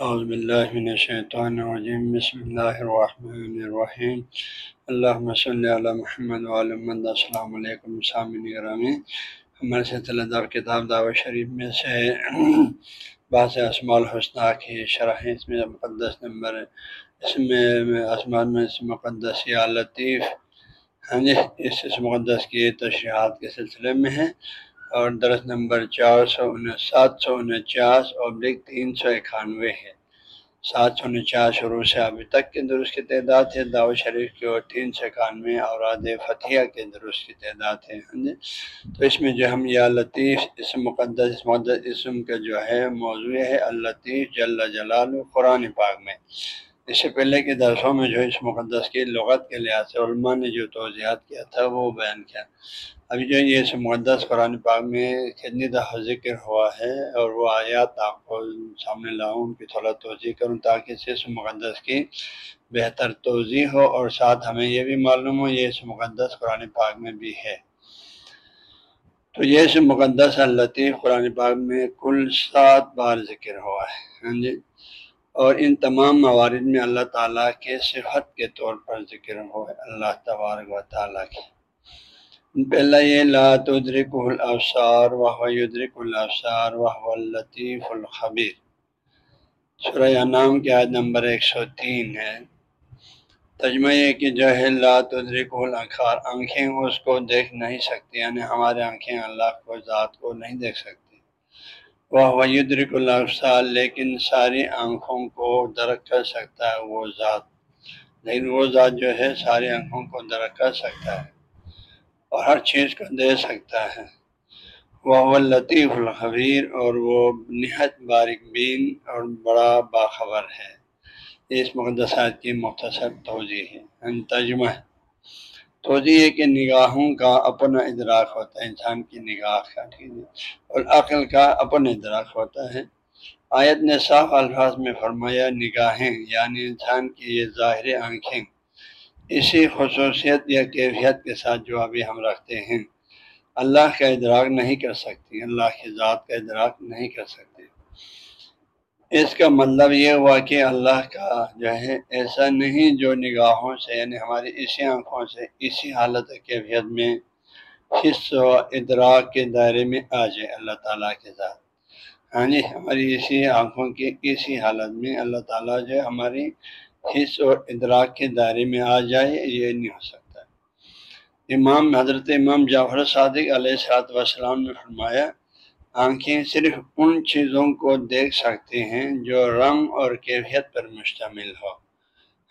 اعوذ باللہ من الشیطان الرجیم، بسم اللہ الرحمن الرحیم۔ اللہ صلی علی محمد محمد، السلام علیکم سامعین گرامی ہمارے سے طلع کتاب دعوت شریف میں سے بعض اسماع الحسنہ کی شرح اس میں مقدس نمبر، اس میں اسمان میں اس مقدس یا لطیف ہاں جی اس مقدس کی تشریحات کے سلسلے میں ہے اور درس نمبر چار سو سات سو انچاس ابلک تین سو اکانوے ہے۔ سات سو انچاس شروع سے ابھی تک کے درست کی تعداد ہے۔ دعوت شریف کی اور تین سو اکانوے اور آد فتح کے درست کی تعداد ہے۔ جی تو اس میں جو ہم یا لطیف اس مقدس اس مقدس اسم کا جو ہے، موضوع ہے الطیف جل جلال قرآن پاک میں۔ اس سے پہلے کے درسوں میں جو اس مقدس کی لغت کے لحاظ سے علماء نے جو توضیحات کیا تھا وہ بیان کیا۔ ابھی جو یہ اس مقدس قرآن پاک میں کتنی دفعہ ذکر ہوا ہے اور وہ آیات آپ کو سامنے لاؤں، ان کی تھوڑا توضیع کروں تاکہ اس مقدس کی بہتر توضیع ہو اور ساتھ ہمیں یہ بھی معلوم ہو یہ اس مقدس قرآن پاک میں بھی ہے۔ تو یہ اس مقدس الطیف قرآن پاک میں کل سات بار ذکر ہوا ہے۔ ہاں جی؟ اور ان تمام موارد میں اللہ تعالیٰ کے صفت کے طور پر ذکر ہو اللہ تبارک و تعالیٰ کے پہلا یہ لا تدرک الافسار وہ یدرک الافسار وہ لطیف الخبیر۔ سورہ نام کی عید نمبر ایک سو تین ہے۔ تجمہ یہ کہ جو ہے لا تدرک الخار آنکھیں اس کو دیکھ نہیں سکتی یعنی ہمارے آنکھیں اللہ کو، ذات کو نہیں دیکھ سکتی وہ یدرک الافسار لیکن ساری آنکھوں کو درک کر سکتا ہے وہ ذات۔ لیکن وہ ذات جو ہے، ساری آنکھوں کو درک کر سکتا ہے اور ہر چیز کو دے سکتا ہے۔ وہ لطیف الخبیر اور وہ نہایت باریک بین اور بڑا باخبر ہے۔ اس مقدسات کی مختصر توضیع ہے۔ تجمہ توضیع ہے کہ نگاہوں کا اپنا ادراک ہوتا ہے، انسان کی نگاہ کا ٹھیک ہے اور عقل کا اپنا ادراک ہوتا ہے۔ آیت نے صاف الفاظ میں فرمایا، نگاہیں یعنی انسان کی یہ ظاہر آنکھیں۔ اسی خصوصیت یا کیفیت کے ساتھ جو ابھی ہم رکھتے ہیں۔ اللہ کا ادراک نہیں کر سکتی، اللہ کی ذات کا ادراک نہیں کر سکتے اس کا مطلب یہ ہوا کہ اللہ کا جو ہے ایسا نہیں جو نگاہوں سے یعنی ہماری اسی آنکھوں سے، اسی حالت کیفیت میں حص و ادراک کے دائرے میں آ جائے اللہ تعالیٰ کے ساتھ۔ ہاں جی ہماری اسی آنکھوں کی اسی حالت میں اللہ تعالیٰ جو ہماری حص اور ادراک کے دائرے میں آ جائے، یہ نہیں ہو سکتا۔ امام، حضرت امام جعفر صادق علیہ السلاط وسلام نے فرمایا آنکھیں صرف ان چیزوں کو دیکھ سکتے ہیں جو رنگ اور کیفیت پر مشتمل ہو،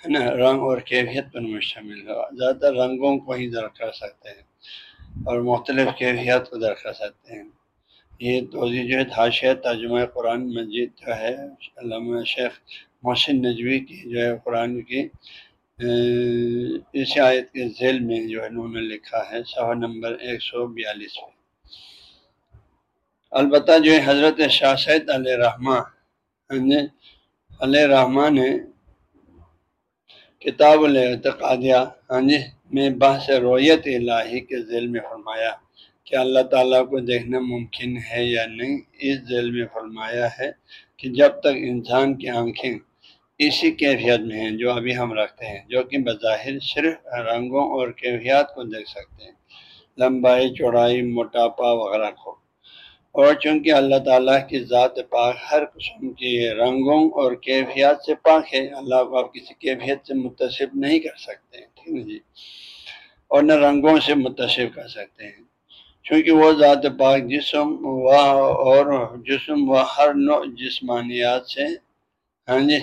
ہے نا؟ رنگ اور کیفیت پر مشتمل ہو۔ زیادہ تر رنگوں کو ہی درک کر سکتے ہیں اور مختلف کیفیت کو درک کر سکتے ہیں۔ یہ توضیع جو ہے تھاشیہ ترجمہ قرآن مجید جو ہے، علامہ شیخ محسن نجوی کی جو ہے، قرآن کی اس آیت کے ذیل میں جو ہے انہوں نے لکھا ہے، صفحہ نمبر ایک سو بیالیس میں۔ البتہ جو حضرت شاہ سید علیہ رحمٰ علیہ رحمٰ نے کتاب العتقادیہ ہاں جی یعنی میں بحث رویت الہی کے ذیل میں فرمایا کہ اللہ تعالیٰ کو دیکھنا ممکن ہے یا نہیں، اس ذیل میں فرمایا ہے کہ جب تک انسان کی آنکھیں اسی کیفیت میں ہیں جو ابھی ہم رکھتے ہیں، جو کہ بظاہر صرف رنگوں اور کیفیات کو دیکھ سکتے ہیں، لمبائی، چوڑائی، موٹاپا وغیرہ کو۔ اور چونکہ اللہ تعالیٰ کی ذات پاک ہر قسم کی رنگوں اور کیفیات سے پاک ہے، اللہ کو آپ کسی کیفیت سے متصف نہیں کر سکتے ٹھیک ہے جی؟ اور نہ رنگوں سے متصف کر سکتے ہیں۔ چونکہ وہ ذات پاک جسم و اور جسم و ہر نوع جسمانیات سے ہاں جی؟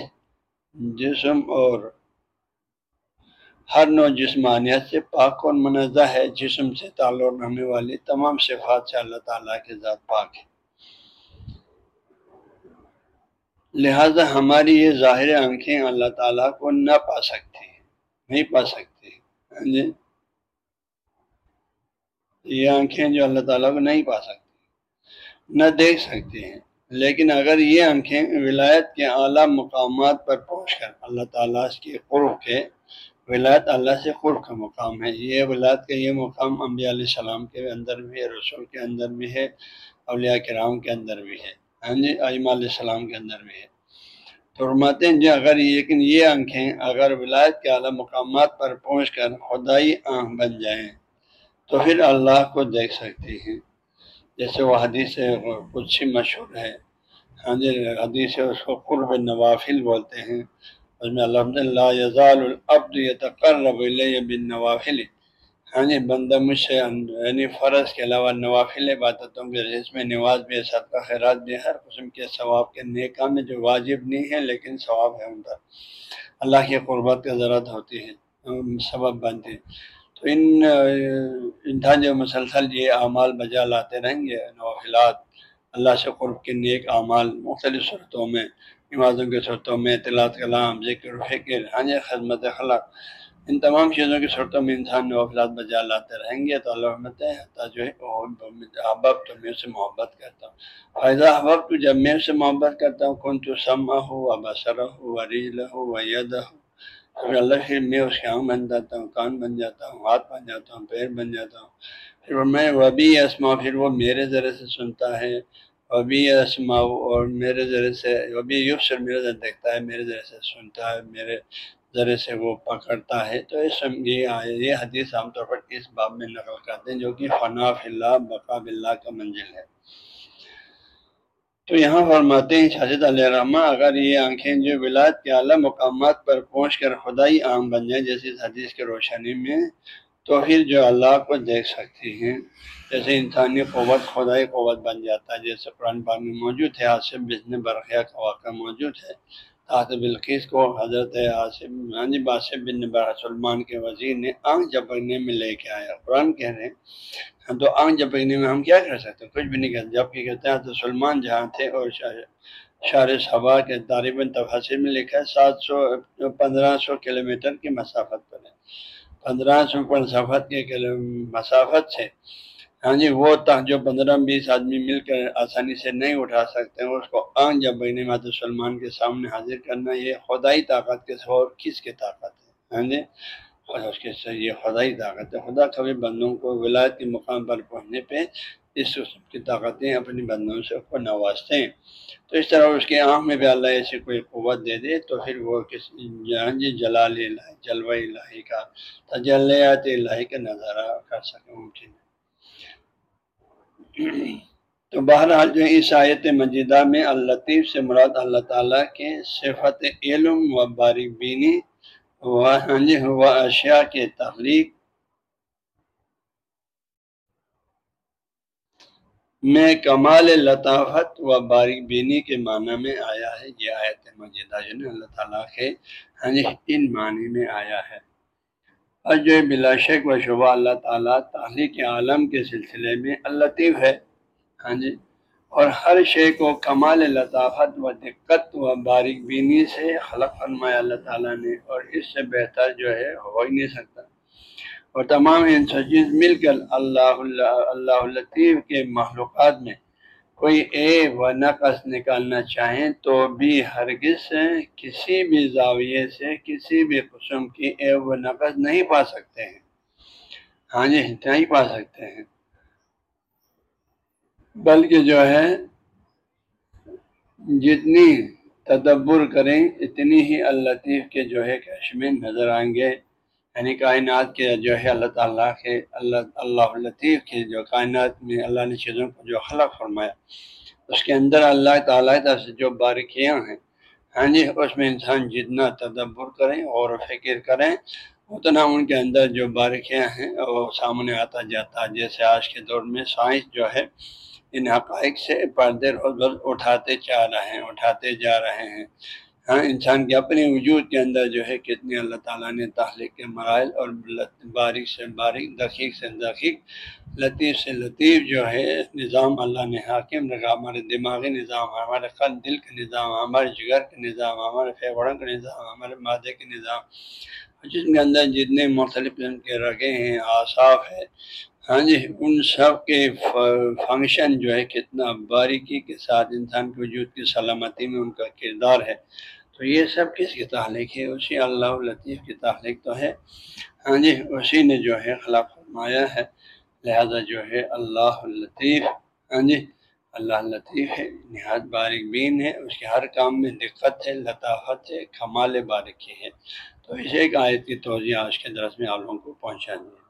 جسم اور ہر نو جسمانیت سے پاک اور منزہ ہے، جسم سے تعلق رہنے والی تمام صفات سے اللہ تعالیٰ کے ذات پاک ہے۔ لہذا ہماری یہ ظاہر آنکھیں اللہ تعالیٰ کو نہ پا سکتی، نہیں پا سکتی۔ ہاں جی؟ یہ آنکھیں جو اللہ تعالیٰ کو نہیں پا سکتی، نہ دیکھ سکتی ہیں۔ لیکن اگر یہ آنکھیں ولایت کے اعلیٰ مقامات پر پہنچ کر اللہ تعالیٰ کے قرب کے ولایت اللہ سے قرب کا مقام ہے۔ یہ ولایت کا یہ مقام انبیاء علیہ السلام کے اندر بھی ہے، رسول کے اندر بھی ہے، اولیاء کرام کے اندر بھی ہے۔ ہاں جی علمہ علیہ السلام کے اندر بھی ہے۔ فرماتے ہیں جو اگر لیکن یہ آنکھیں اگر ولایت کے اعلیٰ مقامات پر پہنچ کر خدائی آنکھ بن جائیں، تو پھر اللہ کو دیکھ سکتی ہیں۔ جیسے وہ حدیث کچھ ہی مشہور ہے۔ ہاں جی حدیث اس کو قرب نوافل بولتے ہیں۔ اس میں الحمد للہ یزال العبد یتقرب بن نوافل ہاں جی یعنی بندہ مجھ سے یعنی فرض کے علاوہ نوافل عبادتوں کے اس میں نواز بھی صدقہ خیرات بھی ہر قسم کے ثواب کے نیکا میں جو واجب نہیں ہے لیکن ثواب ہے ان کا۔ اللہ کی قربت کا ضرورت ہوتی ہے سبب بنتی ہے تو ان انسان جو مسلسل یہ اعمال بجا لاتے رہیں گے نوافلات، اللہ سے قرب کے نیک اعمال مختلف صورتوں میں نمازوں کی صورتوں میں اطلاع کلام ذکر و فکر ہاں خدمت خلق ان تمام چیزوں کی صورتوں میں انسان نوافلات بجا لاتے رہیں گے تو اللہ رحمت ہے۔ جو ہے احباب تو میں سے محبت کرتا ہوں۔ فائدہ احباب تو جب میں سے محبت کرتا ہوں، کون تو سما ہو و بسر ہو و ریل ہو و ید ہو پھر اللہ پھر میں اس کے آنکھ بن جاتا ہوں، کان بن جاتا ہوں، ہاتھ بن جاتا ہوں، پیر بن جاتا ہوں۔ پھر میں وہ بھی اسما پھر وہ میرے ذریعے سے سنتا ہے۔ وہ بھی اسما اور میرے ذریعے سے وہ بھی یوب سے میرے ذریعے دیکھتا ہے، میرے ذریعے سے سنتا ہے، میرے ذریعے سے وہ پکڑتا ہے۔ تو اس یہ حدیث عام طور پر اس باب میں نقل کرتے ہیں جو کہ فناف اللہ بقا اللہ کا منزل ہے۔ تو یہاں فرماتے ہیں شاہد علیہ رحمٰ اگر یہ آنکھیں جو ولاد کے اعلیٰ مقامات پر پہنچ کر خدائی عام بن جائیں، جیسے اس حدیث کے روشنی میں تو پھر جو اللہ کو دیکھ سکتی ہیں، جیسے انسانی قوت خدائی قوت بن جاتا ہے، جیسے قرآن پاک میں موجود ہے، آصف بزن برقیہ کا واقعہ موجود ہے۔ تحت بلقیس کو حضرت عاصم ہاں جی باسف بن سلمان کے وزیر نے آنکھ جپکنے میں لے کے آیا۔ قرآن کہہ رہے ہیں، تو آنکھ جپکنے میں ہم کیا کر سکتے ہیں؟ کچھ بھی نہیں کرتے جبکہ کہتے ہیں تو سلمان جہاں تھے اور شار صبا کے طالباً تفاصر میں لکھا ہے، سات سو، پندرہ سو کلو میٹر کی مسافت پر ہے۔ پندرہ سو مسافت کے مسافت سے۔ ہاں جی وہ تک جو پندرہ بیس آدمی مل کر آسانی سے نہیں اٹھا سکتے ہیں، اس کو آن جب بین مات سلمان کے سامنے حاضر کرنا یہ خدائی طاقت کے اور کس کی طاقت ہے؟ ہاں جی اس کے یہ خدائی طاقت ہے۔ خدا کبھی بندوں کو ولایت کے مقام پر پہنچنے پہ اس کی طاقتیں اپنی بندوں سے کو نوازتے ہیں تو اس طرح اس کے آنکھ میں بھی اللہ ایسی کوئی قوت دے دے تو پھر وہ کسی جی جلال الہی جلوہ الہی کا تجلیات الہی کا نظارہ کر سکے ممکن ہے تو بہرحال جو اس آیت مجیدہ میں الطیف سے مراد اللہ تعالیٰ کے صفت علم و باریک بینی و ہاں جی اشیاء کے تخلیق میں کمال لطافت و باریک بینی کے معنی میں آیا ہے۔ یہ آیت مجیدہ جو ہے اللہ تعالیٰ کے ہاں جی ان معنی میں آیا ہے۔ اور جو بلا شک و شبہ اللہ تعالیٰ تحلیق عالم کے سلسلے میں اللطیف ہے۔ ہاں جی اور ہر شے کو کمال لطافت و دقت و باریک بینی سے خلق فرمایا اللہ تعالیٰ نے، اور اس سے بہتر جو ہے، ہو ہی نہیں سکتا۔ اور تمام ان سچیز مل کر اللہ اللہ اللہ لطیف کے معلومات میں کوئی اے و نقص نکالنا چاہیں تو بھی ہرگز سے کسی بھی زاویے سے کسی بھی قسم کی اے و نقص نہیں پا سکتے ہیں۔ ہاں جی نہیں پا سکتے ہیں۔ بلکہ جو ہے، جتنی تدبر کریں، اتنی ہی اللطیف کے جو ہے کشمیر نظر آئیں گے۔ یعنی کائنات کے جو ہے اللہ تعالیٰ کے اللہ اللہ لطیف کے جو کائنات میں اللہ نے چیزوں کو جو خلق فرمایا، اس کے اندر اللہ تعالیٰ سے جو باریکیاں ہیں ہاں جی اس میں انسان جتنا تدبر کریں اور فکر کریں، اتنا ان کے اندر جو باریکیاں ہیں وہ سامنے آتا جاتا۔ جیسے آج کے دور میں سائنس جو ہے ان حقائق سے پردے اٹھاتے جا رہے ہیں، اٹھاتے جا رہے ہیں۔ ہاں انسان کے اپنے وجود کے اندر جو ہے کتنے اللہ تعالیٰ نے تخلیق کے مرائل اور باریک سے باریک، دقیق سے دقیق، لطیف سے لطیف جو ہے نظام اللہ نے حاکم رکھا، ہمارے دماغی نظام، ہمارے قلب، دل کا نظام، ہمارے جگر کا نظام، ہمارے پھیپڑوں کا نظام، ہمارے مادے کے نظام۔ جس کے اندر جتنے مختلف قسم کے رگے ہیں، آصاف ہے ہاں جی ان سب کے فنکشن جو ہے کتنا باریکی کے ساتھ انسان کے وجود کی سلامتی میں ان کا کردار ہے۔ تو یہ سب کس کی تخلیق ہے؟ اسی اللہ لطیف کی تخلیق تو ہے۔ ہاں جی اسی نے جو ہے خلا فرمایا ہے۔ لہذا جو ہے اللہ لطیف ہاں جی اللہ لطیف ہے، نہایت باریک بین ہے۔ اس کے ہر کام میں دقت ہے، لطافت ہے، کمال بارکی ہے۔ تو اس ایک آیت کی توجہ آج کے درس میں آپ لوگوں کو پہنچا دی